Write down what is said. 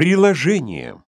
Приложение.